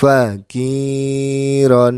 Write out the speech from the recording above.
fakiron.